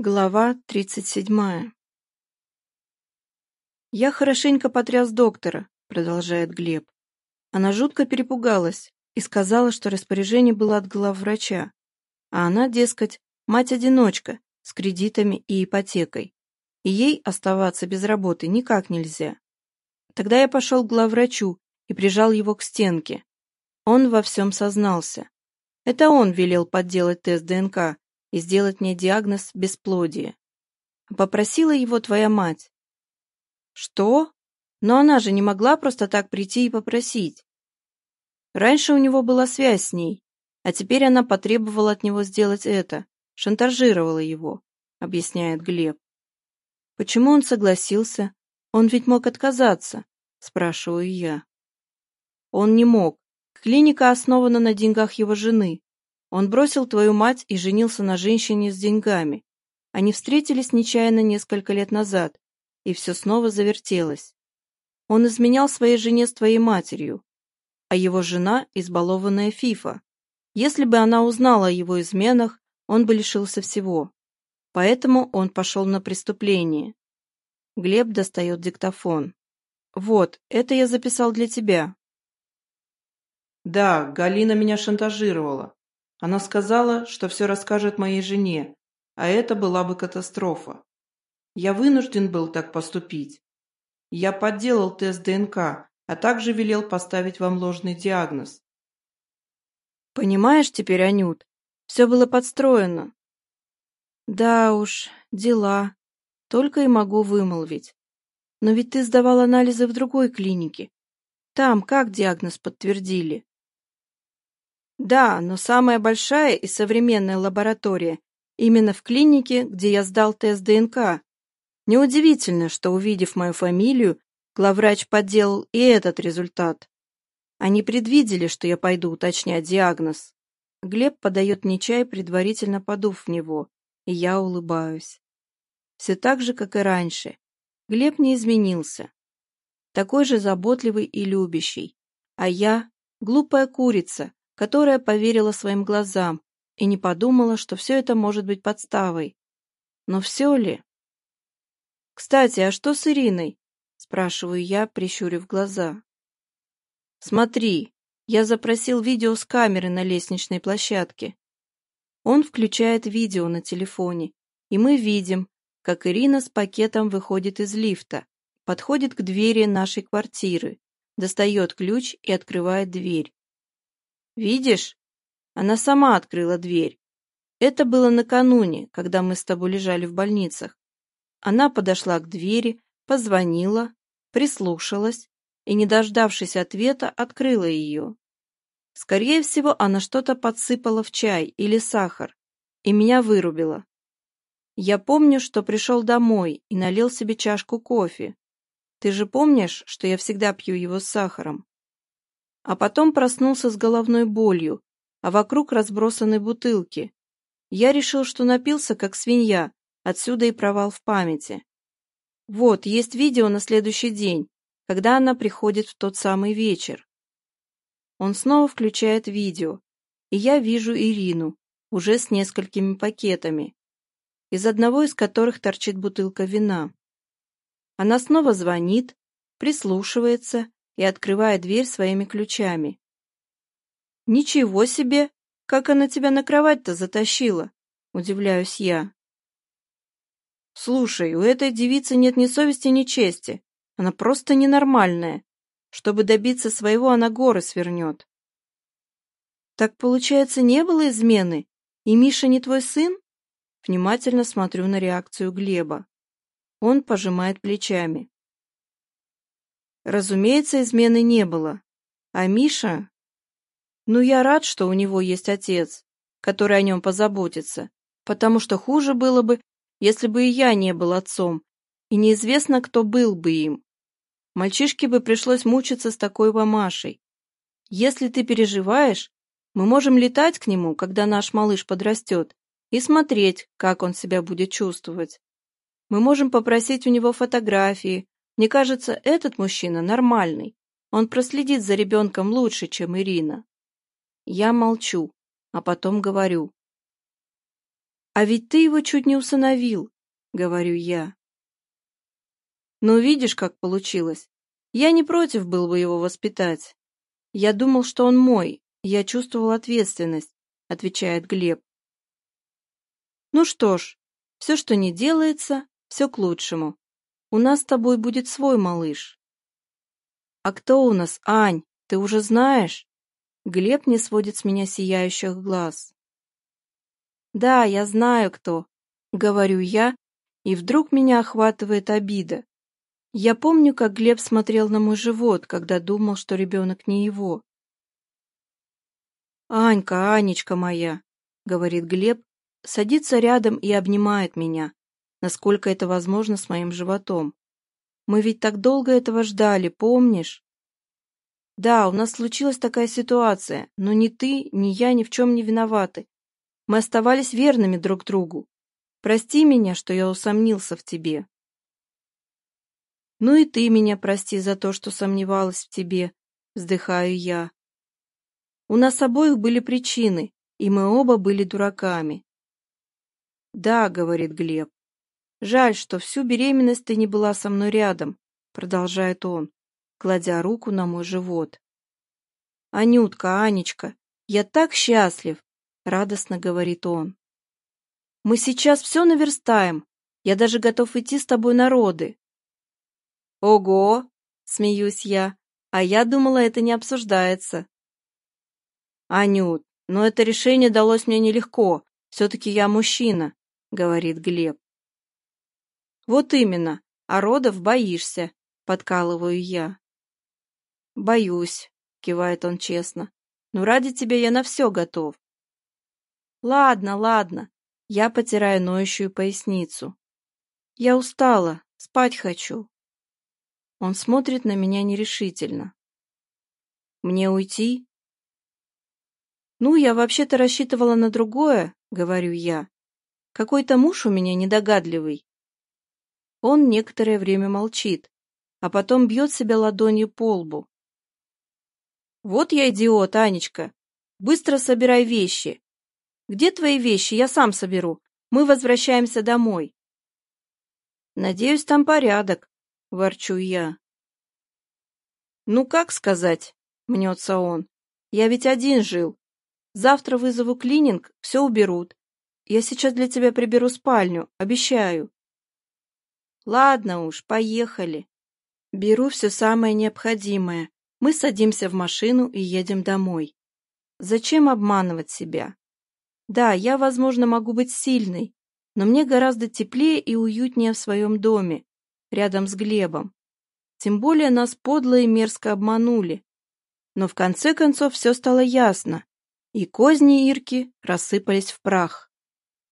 Глава 37. «Я хорошенько потряс доктора», — продолжает Глеб. Она жутко перепугалась и сказала, что распоряжение было от главврача, а она, дескать, мать-одиночка с кредитами и ипотекой, и ей оставаться без работы никак нельзя. Тогда я пошел к главврачу и прижал его к стенке. Он во всем сознался. Это он велел подделать тест ДНК, и сделать мне диагноз бесплодия. Попросила его твоя мать. Что? Но она же не могла просто так прийти и попросить. Раньше у него была связь с ней, а теперь она потребовала от него сделать это, шантажировала его, объясняет Глеб. Почему он согласился? Он ведь мог отказаться, спрашиваю я. Он не мог. Клиника основана на деньгах его жены, он бросил твою мать и женился на женщине с деньгами. Они встретились нечаянно несколько лет назад, и все снова завертелось. Он изменял своей жене с твоей матерью, а его жена – избалованная Фифа. Если бы она узнала о его изменах, он бы лишился всего. Поэтому он пошел на преступление. Глеб достает диктофон. «Вот, это я записал для тебя». «Да, Галина меня шантажировала. Она сказала, что все расскажет моей жене, а это была бы катастрофа. Я вынужден был так поступить. Я подделал тест ДНК, а также велел поставить вам ложный диагноз. Понимаешь теперь, Анют, все было подстроено. Да уж, дела. Только и могу вымолвить. Но ведь ты сдавал анализы в другой клинике. Там как диагноз подтвердили? Да, но самая большая и современная лаборатория именно в клинике, где я сдал тест ДНК. Неудивительно, что, увидев мою фамилию, главврач подделал и этот результат. Они предвидели, что я пойду уточнять диагноз. Глеб подает мне чай, предварительно подув в него, и я улыбаюсь. Все так же, как и раньше. Глеб не изменился. Такой же заботливый и любящий. А я — глупая курица, которая поверила своим глазам и не подумала, что все это может быть подставой. Но все ли? «Кстати, а что с Ириной?» — спрашиваю я, прищурив глаза. «Смотри, я запросил видео с камеры на лестничной площадке. Он включает видео на телефоне, и мы видим, как Ирина с пакетом выходит из лифта, подходит к двери нашей квартиры, достает ключ и открывает дверь. Видишь? Она сама открыла дверь. Это было накануне, когда мы с тобой лежали в больницах. Она подошла к двери, позвонила, прислушалась и, не дождавшись ответа, открыла ее. Скорее всего, она что-то подсыпала в чай или сахар, и меня вырубила. Я помню, что пришел домой и налил себе чашку кофе. Ты же помнишь, что я всегда пью его с сахаром? а потом проснулся с головной болью, а вокруг разбросаны бутылки. Я решил, что напился, как свинья, отсюда и провал в памяти. Вот, есть видео на следующий день, когда она приходит в тот самый вечер. Он снова включает видео, и я вижу Ирину, уже с несколькими пакетами, из одного из которых торчит бутылка вина. Она снова звонит, прислушивается и открывая дверь своими ключами. «Ничего себе! Как она тебя на кровать-то затащила?» — удивляюсь я. «Слушай, у этой девицы нет ни совести, ни чести. Она просто ненормальная. Чтобы добиться своего, она горы свернет». «Так, получается, не было измены? И Миша не твой сын?» Внимательно смотрю на реакцию Глеба. Он пожимает плечами. Разумеется, измены не было. А Миша? Ну, я рад, что у него есть отец, который о нем позаботится, потому что хуже было бы, если бы и я не был отцом, и неизвестно, кто был бы им. Мальчишке бы пришлось мучиться с такой мамашей. Если ты переживаешь, мы можем летать к нему, когда наш малыш подрастет, и смотреть, как он себя будет чувствовать. Мы можем попросить у него фотографии, мне кажется, этот мужчина нормальный. Он проследит за ребенком лучше, чем Ирина. Я молчу, а потом говорю. «А ведь ты его чуть не усыновил», — говорю я. «Ну, видишь, как получилось. Я не против был бы его воспитать. Я думал, что он мой. Я чувствовал ответственность», — отвечает Глеб. «Ну что ж, все, что не делается, все к лучшему», у нас с тобой будет свой малыш». «А кто у нас, Ань? Ты уже знаешь?» Глеб не сводит с меня сияющих глаз. «Да, я знаю, кто», — говорю я, и вдруг меня охватывает обида. Я помню, как Глеб смотрел на мой живот, когда думал, что ребенок не его. «Анька, Анечка моя», — говорит Глеб, садится рядом и обнимает меня насколько это возможно с моим животом. Мы ведь так долго этого ждали, помнишь? Да, у нас случилась такая ситуация, но ни ты, ни я ни в чем не виноваты. Мы оставались верными друг другу. Прости меня, что я усомнился в тебе. Ну и ты меня прости за то, что сомневалась в тебе, вздыхаю я. У нас обоих были причины, и мы оба были дураками. Да, говорит Глеб. «Жаль, что всю беременность ты не была со мной рядом», — продолжает он, кладя руку на мой живот. «Анютка, Анечка, я так счастлив!» — радостно говорит он. «Мы сейчас все наверстаем. Я даже готов идти с тобой на роды». «Ого!» — смеюсь я. «А я думала, это не обсуждается». «Анют, но это решение далось мне нелегко. Все-таки я мужчина», — говорит Глеб. Вот именно, а родов боишься, подкалываю я. Боюсь, кивает он честно. Но ради тебя я на все готов. Ладно, ладно, я потираю ноющую поясницу. Я устала, спать хочу. Он смотрит на меня нерешительно. Мне уйти? Ну, я вообще-то рассчитывала на другое, говорю я. Какой-то муж у меня недогадливый, он некоторое время молчит, а потом бьет себя ладонью по лбу. «Вот я идиот, Анечка! Быстро собирай вещи! Где твои вещи? Я сам соберу. Мы возвращаемся домой!» «Надеюсь, там порядок», — ворчу я. «Ну, как сказать?» — мнется он. «Я ведь один жил. Завтра вызову клининг, все уберут. Я сейчас для тебя приберу спальню, обещаю. Ладно уж, поехали. Беру все самое необходимое. Мы садимся в машину и едем домой. Зачем обманывать себя? Да, я, возможно, могу быть сильной, но мне гораздо теплее и уютнее в своем доме, рядом с Глебом. Тем более нас подло и мерзко обманули. Но в конце концов все стало ясно, и козни Ирки рассыпались в прах.